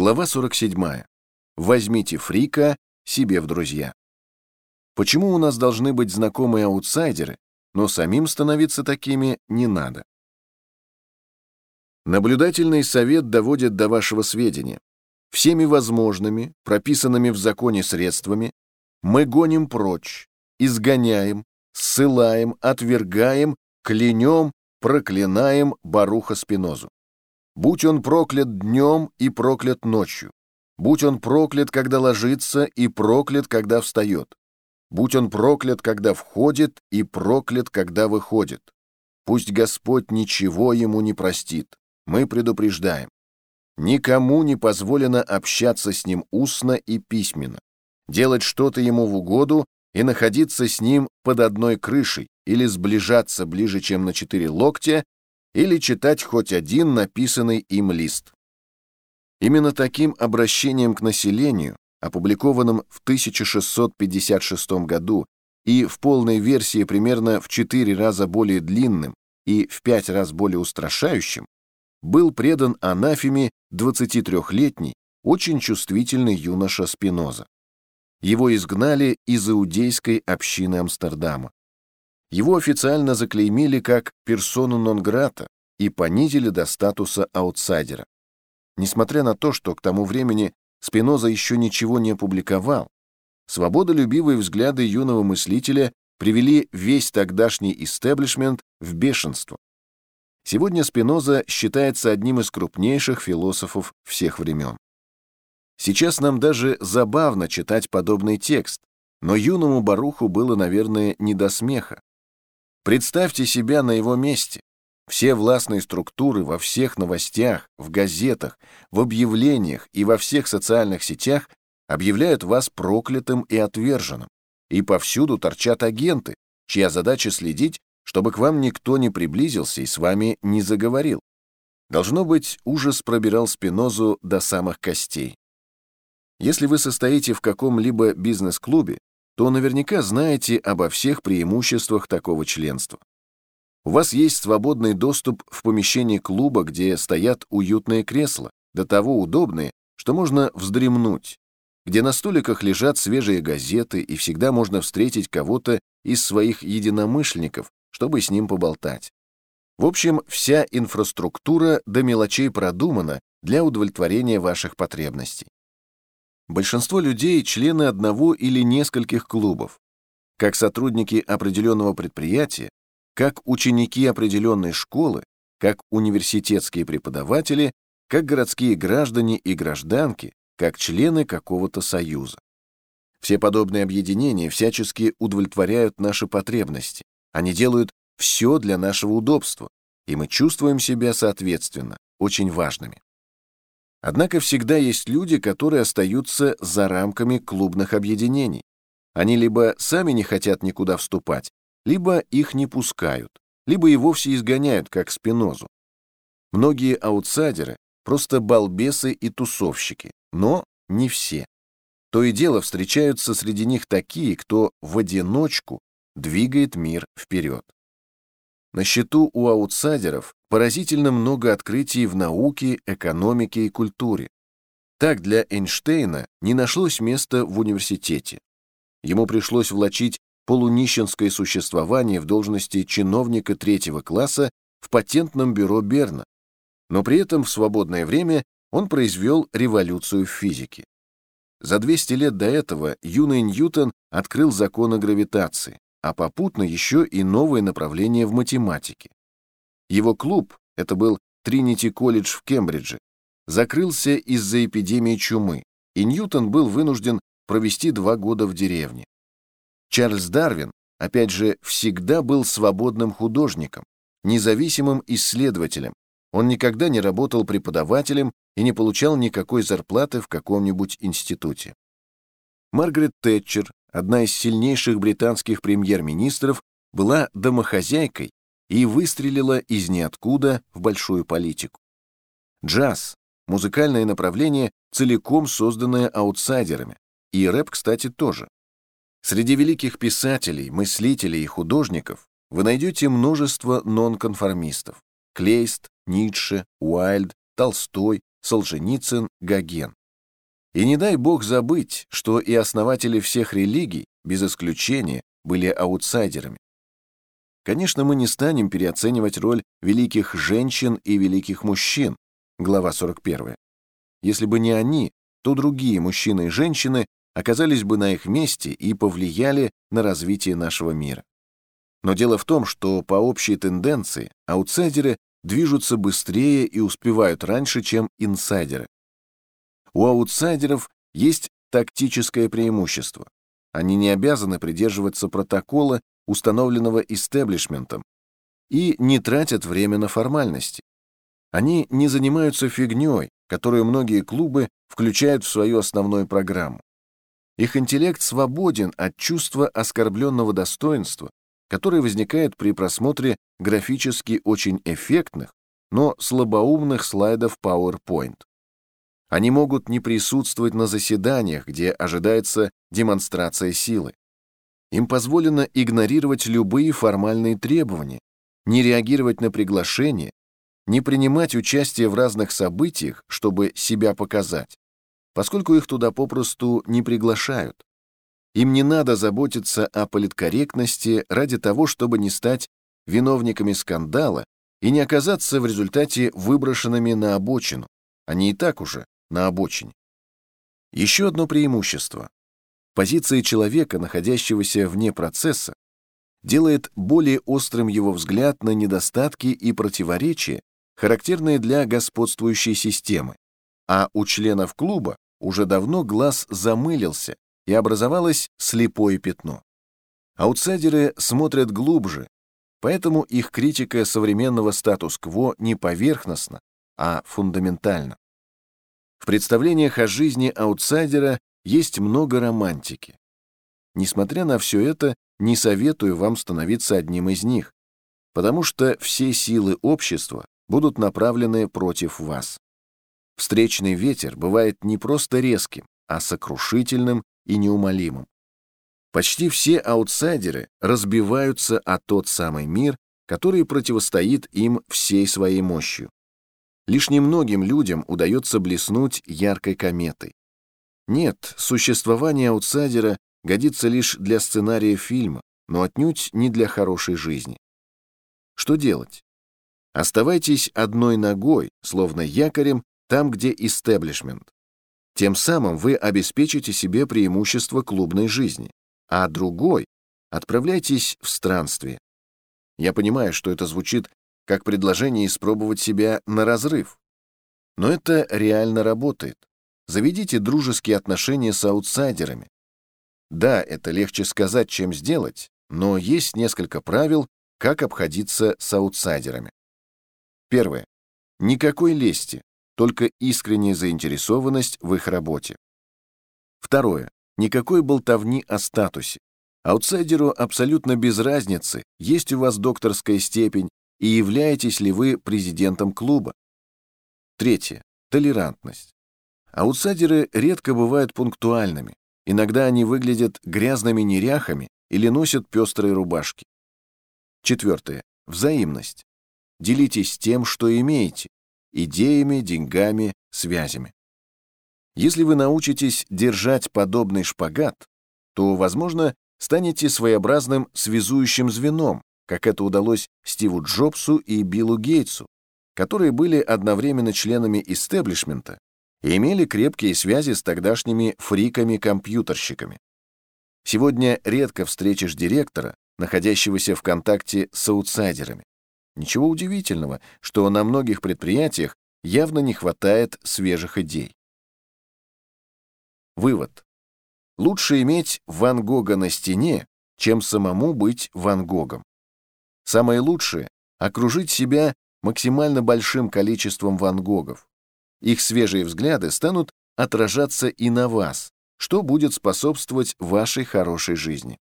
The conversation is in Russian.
Глава 47. Возьмите фрика себе в друзья. Почему у нас должны быть знакомые аутсайдеры, но самим становиться такими не надо? Наблюдательный совет доводит до вашего сведения. Всеми возможными, прописанными в законе средствами, мы гоним прочь, изгоняем, ссылаем, отвергаем, клянем, проклинаем Баруха Спинозу. Будь он проклят днем и проклят ночью. Будь он проклят, когда ложится, и проклят, когда встает. Будь он проклят, когда входит, и проклят, когда выходит. Пусть Господь ничего ему не простит. Мы предупреждаем. Никому не позволено общаться с ним устно и письменно, делать что-то ему в угоду и находиться с ним под одной крышей или сближаться ближе, чем на четыре локтя, или читать хоть один написанный им лист. Именно таким обращением к населению, опубликованным в 1656 году и в полной версии примерно в 4 раза более длинным и в 5 раз более устрашающим, был предан анафеме 23-летний, очень чувствительный юноша Спиноза. Его изгнали из иудейской общины Амстердама. Его официально заклеймили как персону нон-грата и понизили до статуса аутсайдера. Несмотря на то, что к тому времени Спиноза еще ничего не опубликовал, свободолюбивые взгляды юного мыслителя привели весь тогдашний истеблишмент в бешенство. Сегодня Спиноза считается одним из крупнейших философов всех времен. Сейчас нам даже забавно читать подобный текст, но юному Баруху было, наверное, не до смеха. Представьте себя на его месте. Все властные структуры во всех новостях, в газетах, в объявлениях и во всех социальных сетях объявляют вас проклятым и отверженным. И повсюду торчат агенты, чья задача следить, чтобы к вам никто не приблизился и с вами не заговорил. Должно быть, ужас пробирал Спинозу до самых костей. Если вы состоите в каком-либо бизнес-клубе, то наверняка знаете обо всех преимуществах такого членства. У вас есть свободный доступ в помещение клуба, где стоят уютные кресла, до того удобные, что можно вздремнуть, где на столиках лежат свежие газеты и всегда можно встретить кого-то из своих единомышленников, чтобы с ним поболтать. В общем, вся инфраструктура до мелочей продумана для удовлетворения ваших потребностей. Большинство людей — члены одного или нескольких клубов. Как сотрудники определенного предприятия, как ученики определенной школы, как университетские преподаватели, как городские граждане и гражданки, как члены какого-то союза. Все подобные объединения всячески удовлетворяют наши потребности. Они делают все для нашего удобства, и мы чувствуем себя, соответственно, очень важными. Однако всегда есть люди, которые остаются за рамками клубных объединений. Они либо сами не хотят никуда вступать, либо их не пускают, либо и вовсе изгоняют, как спинозу. Многие аутсайдеры — просто балбесы и тусовщики, но не все. То и дело встречаются среди них такие, кто в одиночку двигает мир вперед. На счету у аутсайдеров поразительно много открытий в науке, экономике и культуре. Так для Эйнштейна не нашлось места в университете. Ему пришлось влачить полунищенское существование в должности чиновника третьего класса в патентном бюро Берна, но при этом в свободное время он произвел революцию в физике. За 200 лет до этого юный Ньютон открыл законы гравитации, а попутно еще и новое направление в математике. Его клуб, это был Тринити колледж в Кембридже, закрылся из-за эпидемии чумы, и Ньютон был вынужден провести два года в деревне. Чарльз Дарвин, опять же, всегда был свободным художником, независимым исследователем. Он никогда не работал преподавателем и не получал никакой зарплаты в каком-нибудь институте. Маргарет Тэтчер, одна из сильнейших британских премьер-министров, была домохозяйкой и выстрелила из ниоткуда в большую политику. Джаз — музыкальное направление, целиком созданное аутсайдерами, и рэп, кстати, тоже. Среди великих писателей, мыслителей и художников вы найдете множество нонконформистов — Клейст, Ницше, Уайльд, Толстой, Солженицын, Гоген. И не дай бог забыть, что и основатели всех религий, без исключения, были аутсайдерами. Конечно, мы не станем переоценивать роль великих женщин и великих мужчин, глава 41. Если бы не они, то другие мужчины и женщины оказались бы на их месте и повлияли на развитие нашего мира. Но дело в том, что по общей тенденции аутсайдеры движутся быстрее и успевают раньше, чем инсайдеры. У аутсайдеров есть тактическое преимущество. Они не обязаны придерживаться протокола, установленного истеблишментом, и не тратят время на формальности. Они не занимаются фигней, которую многие клубы включают в свою основную программу. Их интеллект свободен от чувства оскорбленного достоинства, которое возникает при просмотре графически очень эффектных, но слабоумных слайдов PowerPoint. Они могут не присутствовать на заседаниях, где ожидается демонстрация силы. Им позволено игнорировать любые формальные требования, не реагировать на приглашения, не принимать участие в разных событиях, чтобы себя показать, поскольку их туда попросту не приглашают. Им не надо заботиться о политкорректности ради того, чтобы не стать виновниками скандала и не оказаться в результате выброшенными на обочину. Они и так уже на обочине. Еще одно преимущество. Позиция человека, находящегося вне процесса, делает более острым его взгляд на недостатки и противоречия, характерные для господствующей системы, а у членов клуба уже давно глаз замылился и образовалось слепое пятно. Аутсайдеры смотрят глубже, поэтому их критика современного статус-кво не поверхностна, а фундаментальна. В представлениях о жизни аутсайдера есть много романтики. Несмотря на все это, не советую вам становиться одним из них, потому что все силы общества будут направлены против вас. Встречный ветер бывает не просто резким, а сокрушительным и неумолимым. Почти все аутсайдеры разбиваются о тот самый мир, который противостоит им всей своей мощью. Лишь немногим людям удается блеснуть яркой кометой. Нет, существование аутсайдера годится лишь для сценария фильма, но отнюдь не для хорошей жизни. Что делать? Оставайтесь одной ногой, словно якорем, там, где истеблишмент. Тем самым вы обеспечите себе преимущество клубной жизни, а другой отправляйтесь в странствие. Я понимаю, что это звучит как предложение испробовать себя на разрыв. Но это реально работает. Заведите дружеские отношения с аутсайдерами. Да, это легче сказать, чем сделать, но есть несколько правил, как обходиться с аутсайдерами. Первое. Никакой лести, только искренняя заинтересованность в их работе. Второе. Никакой болтовни о статусе. Аутсайдеру абсолютно без разницы, есть у вас докторская степень и являетесь ли вы президентом клуба. Третье. Толерантность. Аутсайдеры редко бывают пунктуальными. Иногда они выглядят грязными неряхами или носят пестрые рубашки. Четвертое. Взаимность. Делитесь тем, что имеете – идеями, деньгами, связями. Если вы научитесь держать подобный шпагат, то, возможно, станете своеобразным связующим звеном, как это удалось Стиву Джобсу и Биллу Гейтсу, которые были одновременно членами истеблишмента и имели крепкие связи с тогдашними фриками-компьютерщиками. Сегодня редко встретишь директора, находящегося в контакте с аутсайдерами. Ничего удивительного, что на многих предприятиях явно не хватает свежих идей. Вывод. Лучше иметь Ван Гога на стене, чем самому быть Ван Гогом. Самое лучшее — окружить себя максимально большим количеством Ван Гогов. Их свежие взгляды станут отражаться и на вас, что будет способствовать вашей хорошей жизни.